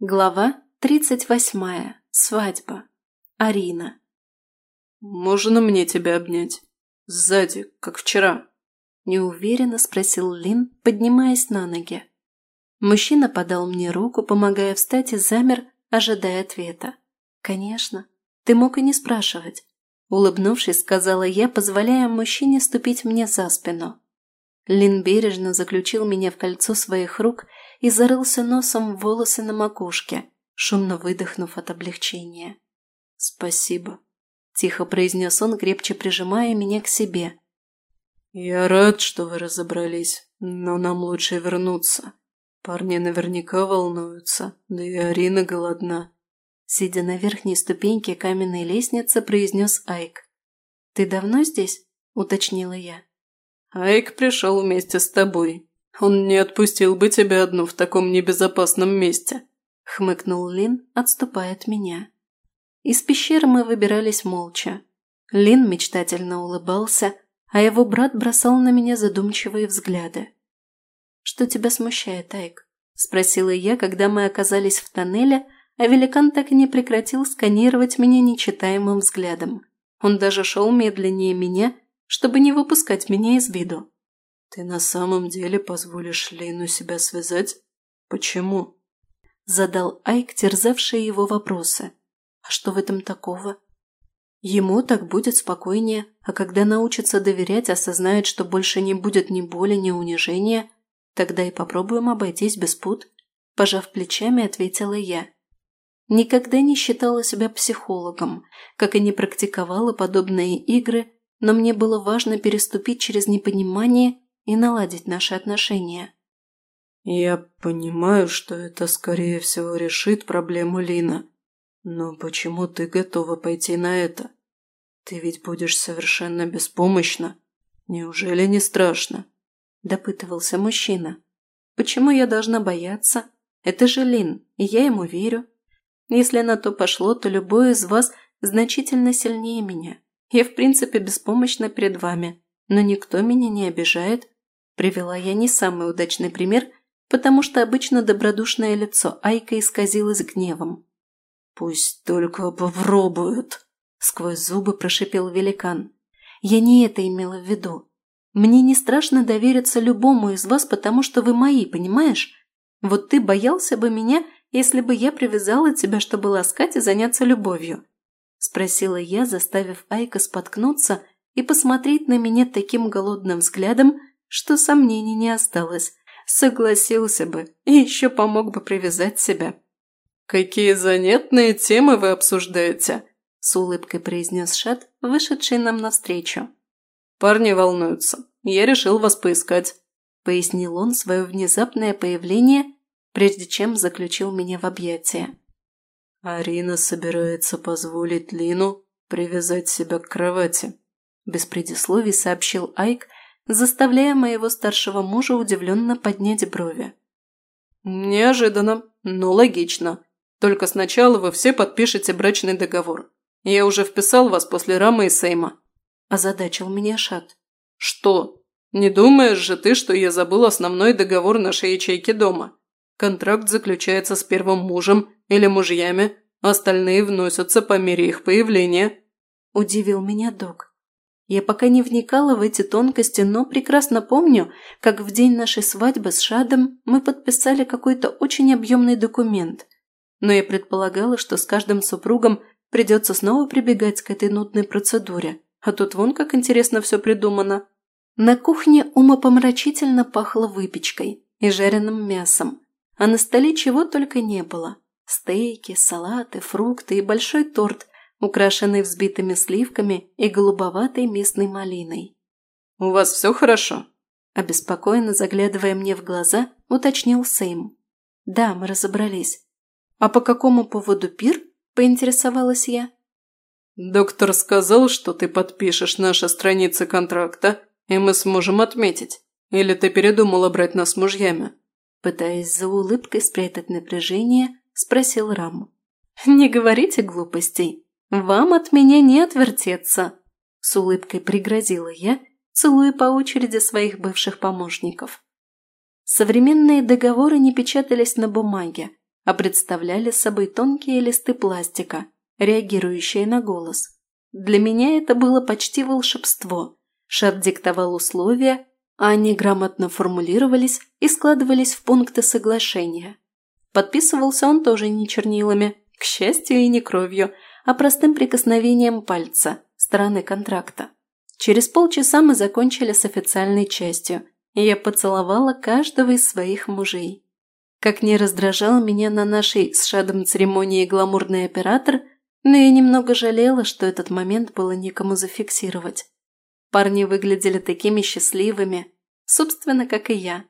Глава тридцать восьмая. Свадьба. Арина. «Можно мне тебя обнять? Сзади, как вчера?» Неуверенно спросил Лин, поднимаясь на ноги. Мужчина подал мне руку, помогая встать и замер, ожидая ответа. «Конечно. Ты мог и не спрашивать». Улыбнувшись, сказала я, позволяя мужчине ступить мне за спину. Лин бережно заключил меня в кольцо своих рук и зарылся носом в волосы на макушке, шумно выдохнув от облегчения. «Спасибо», – тихо произнес он, крепче прижимая меня к себе. «Я рад, что вы разобрались, но нам лучше вернуться. Парни наверняка волнуются, да и Арина голодна». Сидя на верхней ступеньке каменной лестницы, произнес Айк. «Ты давно здесь?» – уточнила я. Айк пришел вместе с тобой. Он не отпустил бы тебя одну в таком небезопасном месте», – хмыкнул Лин, отступая от меня. Из пещеры мы выбирались молча. Лин мечтательно улыбался, а его брат бросал на меня задумчивые взгляды. «Что тебя смущает, Айк?» – спросила я, когда мы оказались в тоннеле, а великан так и не прекратил сканировать меня нечитаемым взглядом. Он даже шел медленнее меня чтобы не выпускать меня из виду. «Ты на самом деле позволишь Лейну себя связать? Почему?» Задал Айк, терзавший его вопросы. «А что в этом такого?» Ему так будет спокойнее, а когда научится доверять, осознает, что больше не будет ни боли, ни унижения, тогда и попробуем обойтись без пут. Пожав плечами, ответила я. Никогда не считала себя психологом, как и не практиковала подобные игры но мне было важно переступить через непонимание и наладить наши отношения. «Я понимаю, что это, скорее всего, решит проблему Лина. Но почему ты готова пойти на это? Ты ведь будешь совершенно беспомощна. Неужели не страшно?» Допытывался мужчина. «Почему я должна бояться? Это же Лин, и я ему верю. Если на то пошло, то любой из вас значительно сильнее меня. Я, в принципе, беспомощна перед вами, но никто меня не обижает. Привела я не самый удачный пример, потому что обычно добродушное лицо Айка исказилось гневом. «Пусть только попробуют», – сквозь зубы прошипел великан. «Я не это имела в виду. Мне не страшно довериться любому из вас, потому что вы мои, понимаешь? Вот ты боялся бы меня, если бы я привязала тебя, чтобы ласкать и заняться любовью. – спросила я, заставив Айка споткнуться и посмотреть на меня таким голодным взглядом, что сомнений не осталось. Согласился бы и еще помог бы привязать себя. «Какие занятные темы вы обсуждаете!» – с улыбкой произнес Шат, вышедший нам навстречу. «Парни волнуются. Я решил вас поискать», – пояснил он свое внезапное появление, прежде чем заключил меня в объятия. Арина собирается позволить Лину привязать себя к кровати. Без предисловий сообщил Айк, заставляя моего старшего мужа удивленно поднять брови. «Неожиданно, но логично. Только сначала вы все подпишете брачный договор. Я уже вписал вас после Рамы и Сейма», – озадачил меня Шат. «Что? Не думаешь же ты, что я забыл основной договор нашей ячейки дома? Контракт заключается с первым мужем или мужьями, остальные вносятся по мере их появления», – удивил меня док. Я пока не вникала в эти тонкости, но прекрасно помню, как в день нашей свадьбы с Шадом мы подписали какой-то очень объемный документ. Но я предполагала, что с каждым супругом придется снова прибегать к этой нудной процедуре. А тут вон как интересно все придумано. На кухне умопомрачительно пахло выпечкой и жареным мясом, а на столе чего только не было. Стейки, салаты, фрукты и большой торт, украшенный взбитыми сливками и голубоватой местной малиной. «У вас все хорошо?» Обеспокоенно заглядывая мне в глаза, уточнил Сейм. «Да, мы разобрались. А по какому поводу пир?» – поинтересовалась я. «Доктор сказал, что ты подпишешь наши страницы контракта, и мы сможем отметить. Или ты передумала брать нас мужьями?» Пытаясь за улыбкой спрятать напряжение, спросил Рам. «Не говорите глупостей. Вам от меня не отвертеться!» С улыбкой пригрозила я, целуя по очереди своих бывших помощников. Современные договоры не печатались на бумаге, а представляли собой тонкие листы пластика, реагирующие на голос. Для меня это было почти волшебство. Шат диктовал условия, они грамотно формулировались и складывались в пункты соглашения. Подписывался он тоже не чернилами, к счастью и не кровью, а простым прикосновением пальца, стороны контракта. Через полчаса мы закончили с официальной частью, и я поцеловала каждого из своих мужей. Как не раздражал меня на нашей с Шадом церемонии гламурный оператор, но я немного жалела, что этот момент было некому зафиксировать. Парни выглядели такими счастливыми, собственно, как и я.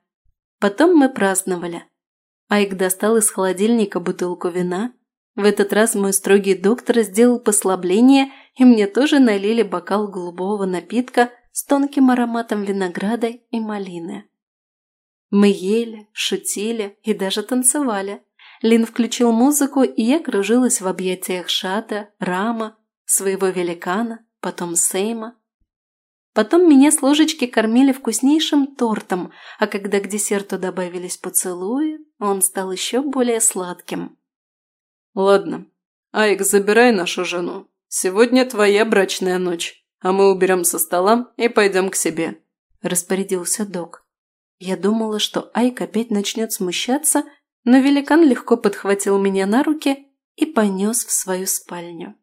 Потом мы праздновали. Айк достал из холодильника бутылку вина. В этот раз мой строгий доктор сделал послабление, и мне тоже налили бокал голубого напитка с тонким ароматом винограда и малины. Мы ели, шутили и даже танцевали. Лин включил музыку, и я кружилась в объятиях Шата, Рама, своего великана, потом Сейма. Потом меня с ложечки кормили вкуснейшим тортом, а когда к десерту добавились поцелуи, он стал еще более сладким. «Ладно, Айк, забирай нашу жену. Сегодня твоя брачная ночь, а мы уберем со стола и пойдем к себе», – распорядился док. Я думала, что Айк опять начнет смущаться, но великан легко подхватил меня на руки и понес в свою спальню.